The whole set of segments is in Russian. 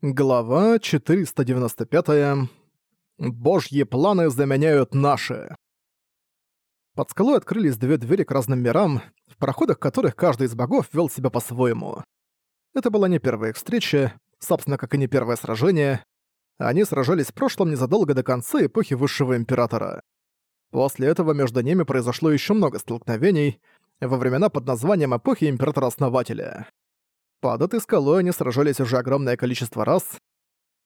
Глава 495. Божьи планы заменяют наши. Под скалой открылись две двери к разным мирам, в проходах которых каждый из богов вел себя по-своему. Это была не первая их встреча, собственно, как и не первое сражение. Они сражались в прошлом незадолго до конца эпохи Высшего Императора. После этого между ними произошло еще много столкновений во времена под названием эпохи Императора-Основателя. Под этой скалой они сражались уже огромное количество раз.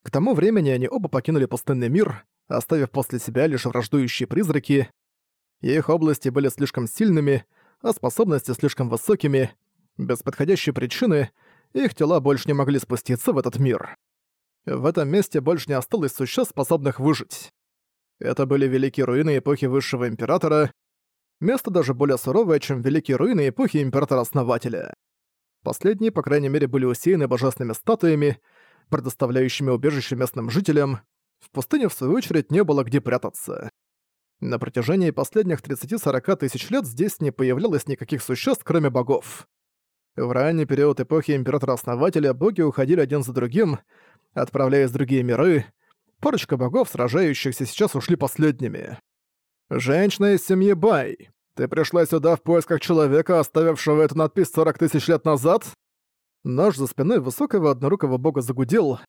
К тому времени они оба покинули пустынный мир, оставив после себя лишь враждующие призраки. Их области были слишком сильными, а способности слишком высокими. Без подходящей причины их тела больше не могли спуститься в этот мир. В этом месте больше не осталось существ, способных выжить. Это были великие руины эпохи Высшего Императора, место даже более суровое, чем великие руины эпохи Императора-Основателя. Последние, по крайней мере, были усеяны божественными статуями, предоставляющими убежище местным жителям. В пустыне, в свою очередь, не было где прятаться. На протяжении последних 30-40 тысяч лет здесь не появлялось никаких существ, кроме богов. В ранний период эпохи Императора-Основателя боги уходили один за другим, отправляясь в другие миры. Парочка богов, сражающихся, сейчас ушли последними. Женщина из семьи Бай. Ты пришла сюда в поисках человека, оставившего эту надпись 40 тысяч лет назад?» Нож за спиной высокого однорукого бога загудел.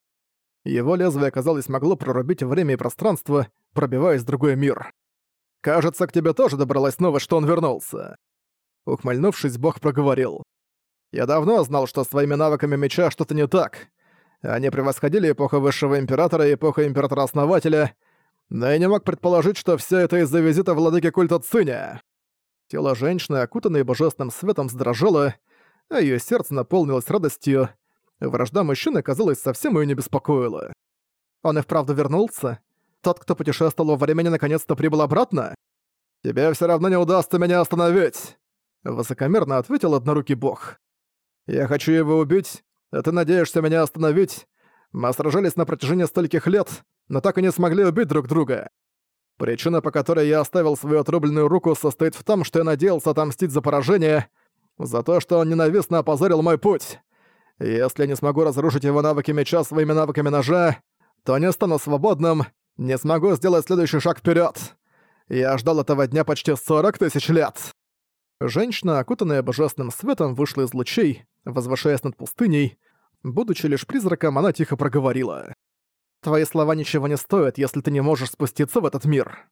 Его лезвие, казалось, могло прорубить время и пространство, пробиваясь в другой мир. «Кажется, к тебе тоже добралась новость, что он вернулся». Ухмыльнувшись, бог проговорил. «Я давно знал, что с твоими навыками меча что-то не так. Они превосходили эпоху Высшего Императора и эпоху Императора-Основателя, но я не мог предположить, что все это из-за визита владыки культа Циня. Тело женщины, окутанное божественным светом, задрожало, а её сердце наполнилось радостью. Вражда мужчины, казалось, совсем её не беспокоила. Он и вправду вернулся? Тот, кто путешествовал во времени, наконец-то прибыл обратно? «Тебе всё равно не удастся меня остановить!» Высокомерно ответил однорукий бог. «Я хочу его убить, а ты надеешься меня остановить. Мы сражались на протяжении стольких лет, но так и не смогли убить друг друга. Причина, по которой я оставил свою отрубленную руку, состоит в том, что я надеялся отомстить за поражение, за то, что он ненавистно опозорил мой путь. Если я не смогу разрушить его навыки меча своими навыками ножа, то не стану свободным, не смогу сделать следующий шаг вперед. Я ждал этого дня почти 40 тысяч лет. Женщина, окутанная божественным светом, вышла из лучей, возвышаясь над пустыней. Будучи лишь призраком, она тихо проговорила. Твои слова ничего не стоят, если ты не можешь спуститься в этот мир».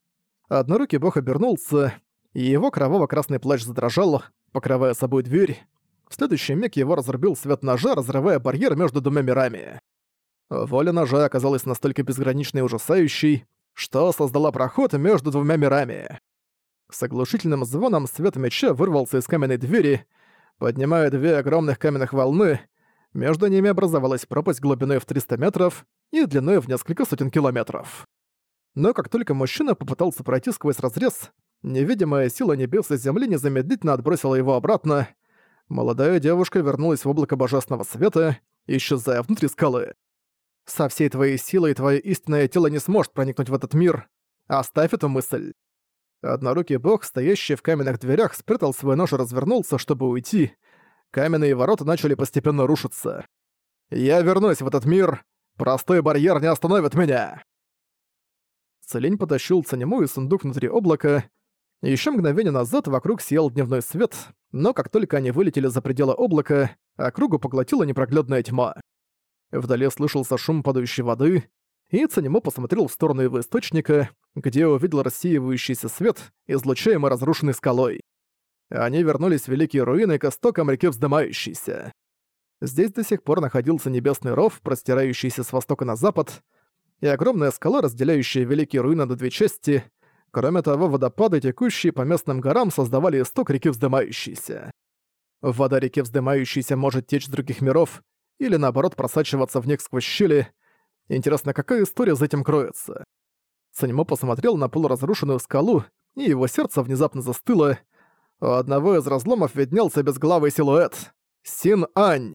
Однорукий бог обернулся, и его кроваво-красный плащ задрожал, покрывая собой дверь. В следующий миг его разрубил свет ножа, разрывая барьер между двумя мирами. Воля ножа оказалась настолько безграничной и ужасающей, что создала проход между двумя мирами. С оглушительным звоном свет меча вырвался из каменной двери, поднимая две огромных каменных волны, между ними образовалась пропасть глубиной в 300 метров и длиной в несколько сотен километров. Но как только мужчина попытался пройти сквозь разрез, невидимая сила небес и земли незамедлительно отбросила его обратно. Молодая девушка вернулась в облако божественного света, исчезая внутри скалы. «Со всей твоей силой твое истинное тело не сможет проникнуть в этот мир. Оставь эту мысль». Однорукий бог, стоящий в каменных дверях, спрятал свой нож и развернулся, чтобы уйти, каменные ворота начали постепенно рушиться. «Я вернусь в этот мир! Простой барьер не остановит меня!» Целень потащил Цанему и сундук внутри облака. Еще мгновение назад вокруг сиял дневной свет, но как только они вылетели за пределы облака, округу поглотила непроглядная тьма. Вдали слышался шум падающей воды, и Цанему посмотрел в сторону его источника, где увидел рассеивающийся свет, излучаемый разрушенной скалой. Они вернулись в великие руины к истокам реки вздымающейся. Здесь до сих пор находился небесный ров, простирающийся с востока на запад, и огромная скала, разделяющая великие руины на две части. Кроме того, водопады, текущие по местным горам, создавали исток реки вздымающейся. Вода реки вздымающейся может течь с других миров, или наоборот просачиваться в них сквозь щели. Интересно, какая история за этим кроется? Санимо посмотрел на полуразрушенную скалу, и его сердце внезапно застыло, у одного из разломов виднелся безглавый силуэт. Син-Ань.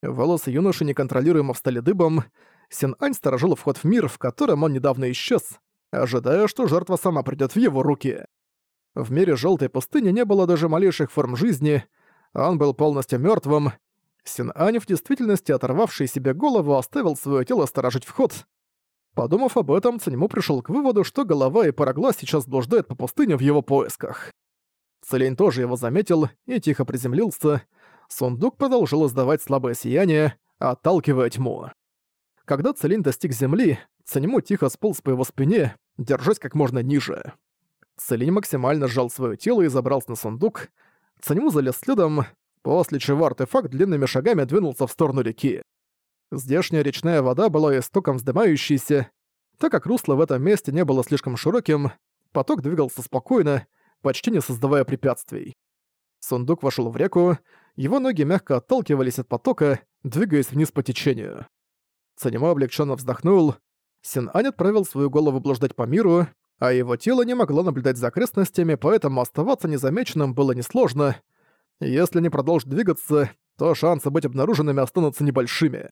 Волосы юноши неконтролируемо встали дыбом. Син-Ань сторожил вход в мир, в котором он недавно исчез, ожидая, что жертва сама придёт в его руки. В мире желтой пустыни не было даже малейших форм жизни, он был полностью мертвым. Син-Ань, в действительности оторвавший себе голову, оставил свое тело сторожить вход. Подумав об этом, Циньму пришел к выводу, что голова и пароглаз сейчас блуждают по пустыне в его поисках. Целень тоже его заметил и тихо приземлился. Сундук продолжил издавать слабое сияние, отталкивая тьму. Когда Целень достиг земли, Циньму тихо сполз по его спине, держась как можно ниже. Целень максимально сжал свое тело и забрался на сундук. Циньму залез следом, после чего артефакт длинными шагами двинулся в сторону реки. Здешняя речная вода была истоком вздымающейся, так как русло в этом месте не было слишком широким, поток двигался спокойно, почти не создавая препятствий. Сундук вошел в реку, его ноги мягко отталкивались от потока, двигаясь вниз по течению. Цанимо облегченно вздохнул. Син-Ань отправил свою голову блуждать по миру, а его тело не могло наблюдать за окрестностями, поэтому оставаться незамеченным было несложно. Если не продолжить двигаться, то шансы быть обнаруженными останутся небольшими.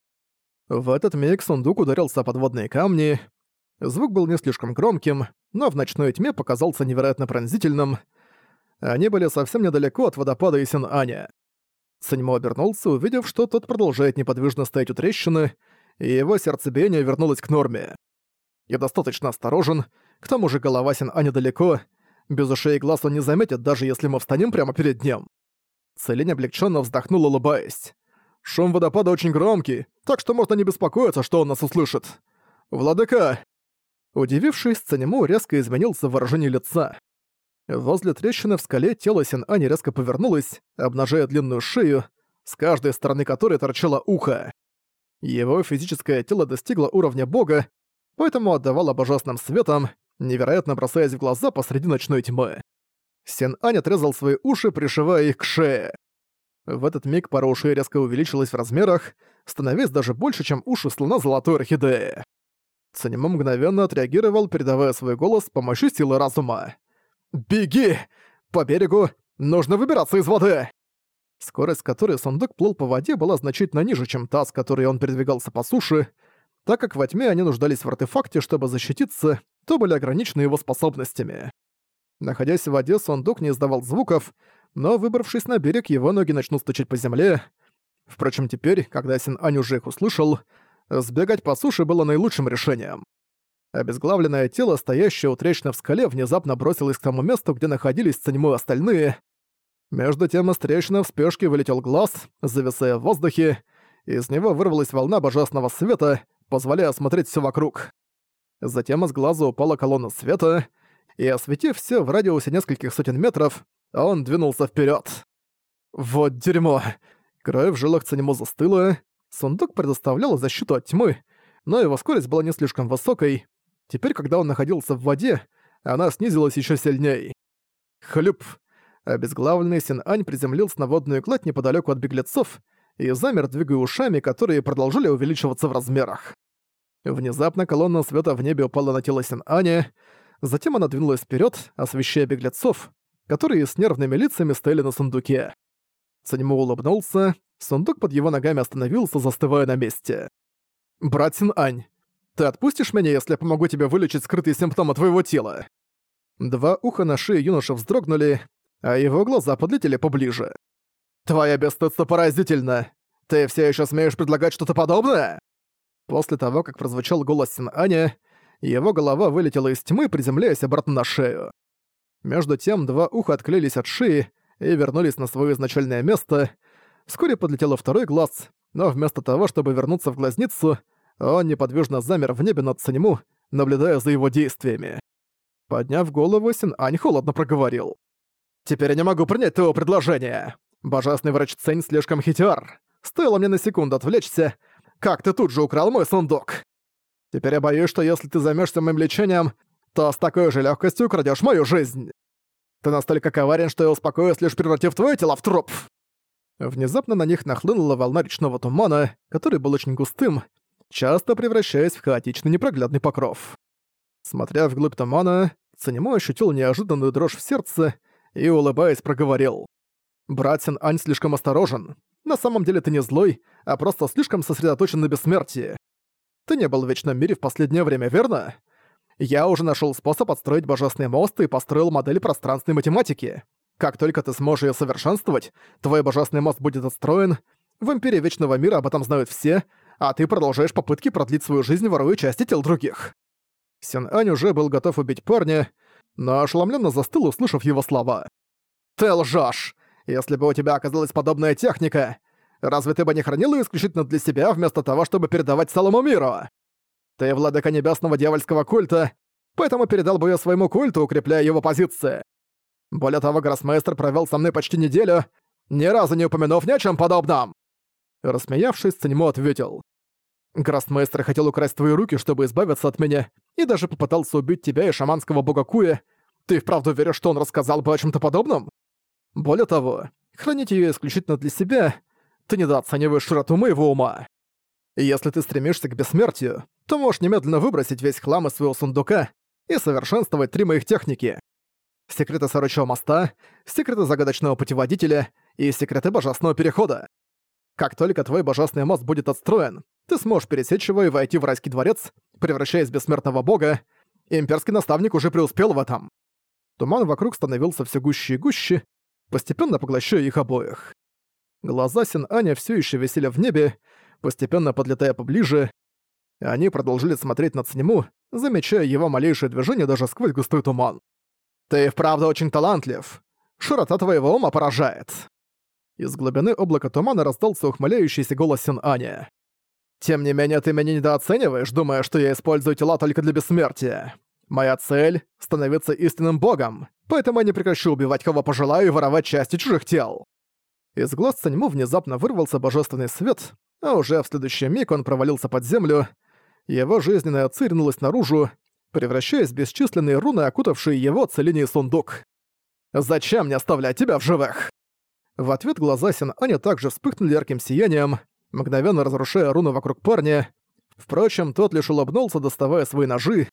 В этот миг сундук ударился о подводные камни. Звук был не слишком громким, но в ночной тьме показался невероятно пронзительным. Они были совсем недалеко от водопада Исин-Аня. Саньмо обернулся, увидев, что тот продолжает неподвижно стоять у трещины, и его сердцебиение вернулось к норме. Я достаточно осторожен, к тому же голова Син-Аня далеко, без ушей и глаз он не заметит, даже если мы встанем прямо перед ним. Целень облегченно вздохнул, улыбаясь. «Шум водопада очень громкий, так что можно не беспокоиться, что он нас услышит. Владыка!» Удивившись, Цанему резко изменился в выражении лица. Возле трещины в скале тело Син-Ани резко повернулось, обнажая длинную шею, с каждой стороны которой торчало ухо. Его физическое тело достигло уровня бога, поэтому отдавало божественным светом, невероятно бросаясь в глаза посреди ночной тьмы. Сен-Ань отрезал свои уши, пришивая их к шее. В этот миг пара ушей резко увеличилась в размерах, становясь даже больше, чем уши слона золотой орхидеи. Цанимо мгновенно отреагировал, передавая свой голос с помощью силы разума. «Беги! По берегу! Нужно выбираться из воды!» Скорость, с которой сундук плыл по воде, была значительно ниже, чем та, с которой он передвигался по суше. Так как во тьме они нуждались в артефакте, чтобы защититься, то были ограничены его способностями. Находясь в воде, сундук не издавал звуков, но, выбравшись на берег, его ноги начнут стучать по земле. Впрочем, теперь, когда Син Ань уже их услышал, сбегать по суше было наилучшим решением. Обезглавленное тело, стоящее утречно в скале, внезапно бросилось к тому месту, где находились Циньму остальные. Между тем из трещины в спешке вылетел глаз, зависая в воздухе, из него вырвалась волна божественного света, позволяя осмотреть все вокруг. Затем из глаза упала колонна света, и, осветив все в радиусе нескольких сотен метров, он двинулся вперед. Вот дерьмо. Кровь в жилах Цанему застыла. Сундук предоставлял защиту от тьмы, но его скорость была не слишком высокой. Теперь, когда он находился в воде, она снизилась еще сильней. Хлюп. Обезглавленный Син-Ань приземлился на водную гладь неподалеку от беглецов и замер, двигая ушами, которые продолжили увеличиваться в размерах. Внезапно колонна света в небе упала на тело Син-Аня, затем она двинулась вперед, освещая беглецов, которые с нервными лицами стояли на сундуке. Цаньму улыбнулся, сундук под его ногами остановился, застывая на месте. «Брат Син-Ань, ты отпустишь меня, если я помогу тебе вылечить скрытые симптомы твоего тела?» Два уха на шее юноши вздрогнули, а его глаза подлетели поближе. «Твоя бесстыдство поразительно! Ты все еще смеешь предлагать что-то подобное?» После того, как прозвучал голос Син-Аня, его голова вылетела из тьмы, приземляясь обратно на шею. Между тем, два уха отклеились от шеи и вернулись на свое изначальное место. Вскоре подлетел второй глаз, но вместо того, чтобы вернуться в глазницу, он неподвижно замер в небе над Санему, наблюдая за его действиями. Подняв голову, Син-Ань холодно проговорил. «Теперь я не могу принять твоего предложения. Божественный врач Цень слишком хитер. Стоило мне на секунду отвлечься, как ты тут же украл мой сундук. Теперь я боюсь, что если ты займешься моим лечением, то с такой же легкостью украдешь мою жизнь. Ты настолько коварен, что я успокоюсь, лишь превратив твое тело в труп». Внезапно на них нахлынула волна речного тумана, который был очень густым, часто превращаясь в хаотичный непроглядный покров. Смотря вглубь тумана, Цанимо ощутил неожиданную дрожь в сердце и, улыбаясь, проговорил. «Братин Ань слишком осторожен. На самом деле ты не злой, а просто слишком сосредоточен на бессмертии. Ты не был в Вечном мире в последнее время, верно? Я уже нашел способ отстроить божественный мост и построил модель пространственной математики. Как только ты сможешь ее совершенствовать, твой божественный мост будет отстроен, В Империи Вечного Мира об этом знают все, а ты продолжаешь попытки продлить свою жизнь, воруя части тел других». Син Ань уже был готов убить парня, но ошеломленно застыл, услышав его слова. «Ты лжешь! Если бы у тебя оказалась подобная техника, разве ты бы не хранил ее исключительно для себя, вместо того, чтобы передавать целому миру? Ты владыка небесного дьявольского культа, поэтому передал бы ее своему культу, укрепляя его позиции. Более того, Гроссмейстер провел со мной почти неделю, ни разу не упомянув ни о чем подобном. Рассмеявшись, Циньмо ответил. Гроссмейстер хотел украсть твои руки, чтобы избавиться от меня, и даже попытался убить тебя и шаманского бога Куя. Ты вправду веришь, что он рассказал бы о чем то подобном? Более того, хранить ее исключительно для себя, ты недооцениваешь широту моего ума. Если ты стремишься к бессмертию, то можешь немедленно выбросить весь хлам из своего сундука и совершенствовать три моих техники. Секреты Сорочего моста, секреты Загадочного путеводителя и секреты Божественного перехода. Как только твой Божественный мост будет отстроен, ты сможешь пересечь его и войти в райский дворец, превращаясь в бессмертного бога. Имперский наставник уже преуспел в этом. Туман вокруг становился все гуще и гуще, постепенно поглощая их обоих. Глаза Син-Аня все еще висели в небе, постепенно подлетая поближе. Они продолжили смотреть на Цнему, замечая его малейшее движение даже сквозь густой туман. «Ты вправду очень талантлив. Широта твоего ума поражает». Из глубины облака тумана раздался ухмыляющийся голос Син-Аня. «Тем не менее, ты меня недооцениваешь, думая, что я использую тела только для бессмертия. Моя цель — становиться истинным богом, поэтому я не прекращу убивать кого пожелаю и воровать части чужих тел». Из глаз Саньму внезапно вырвался божественный свет, а уже в следующий миг он провалился под землю. Его жизненная ци ринулась наружу, превращаясь в бесчисленные руны, окутавшие его целение сундук. «Зачем мне оставлять тебя в живых?» В ответ глаза Син Аня также вспыхнули ярким сиянием, мгновенно разрушая руны вокруг парня. Впрочем, тот лишь улыбнулся, доставая свои ножи.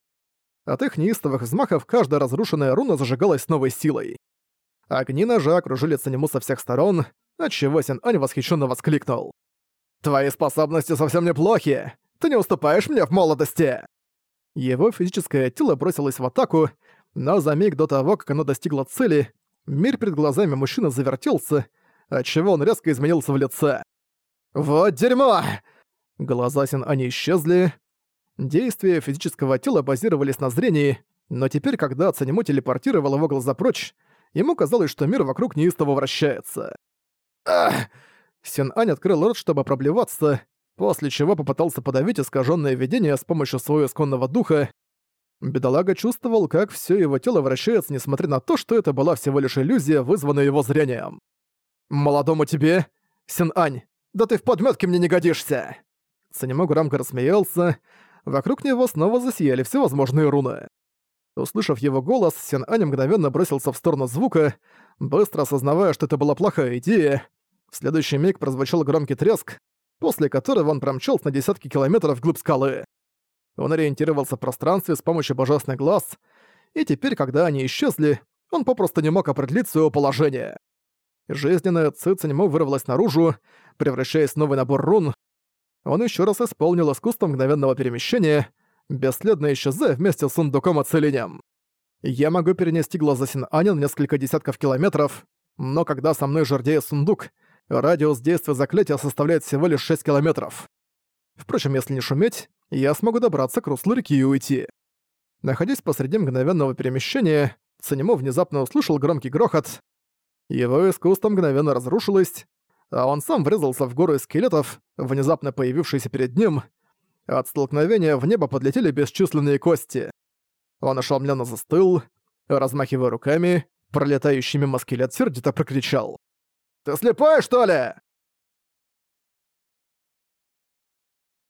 От их неистовых взмахов каждая разрушенная руна зажигалась новой силой. Огни ножа окружили Цанему со всех сторон, отчего Син Ань восхищенно воскликнул. «Твои способности совсем неплохи! Ты не уступаешь мне в молодости!» Его физическое тело бросилось в атаку, но за миг до того, как оно достигло цели, мир перед глазами мужчины завертелся, отчего он резко изменился в лице. «Вот дерьмо!» Глаза Син Ани исчезли. Действия физического тела базировались на зрении, но теперь, когда Цанему телепортировал его глаза прочь, ему казалось, что мир вокруг неистово вращается. Ах! Син Ань открыл рот, чтобы проблеваться, после чего попытался подавить искаженное видение с помощью своего исконного духа. Бедолага чувствовал, как все его тело вращается, несмотря на то, что это была всего лишь иллюзия, вызванная его зрением. «Молодому тебе, Син Ань, да ты в подметке мне не годишься!» Санимо громко рассмеялся. Вокруг него снова засияли всевозможные руны. Услышав его голос, Син Ань мгновенно бросился в сторону звука, быстро осознавая, что это была плохая идея. В следующий миг прозвучал громкий треск, после которого он промчался на десятки километров вглубь скалы. Он ориентировался в пространстве с помощью божественных глаз, и теперь, когда они исчезли, он попросту не мог определить своего положения. Жизненная Цициньмо вырвалась наружу, превращаясь в новый набор рун. Он еще раз исполнил искусство мгновенного перемещения, бесследно исчезая вместе с сундуком оцелением. Я могу перенести глаза Син-Аня на несколько десятков километров, но когда со мной жердеет сундук, радиус действия заклятия составляет всего лишь 6 километров. Впрочем, если не шуметь, я смогу добраться к руслу реки и уйти. Находясь посреди мгновенного перемещения, Цанимо внезапно услышал громкий грохот. Его искусство мгновенно разрушилось, а он сам врезался в гору скелетов, внезапно появившиеся перед ним. От столкновения в небо подлетели бесчисленные кости. Он ошеломленно застыл, размахивая руками, пролетающий мимо скелет сердито прокричал. «Ты слепой, что ли?»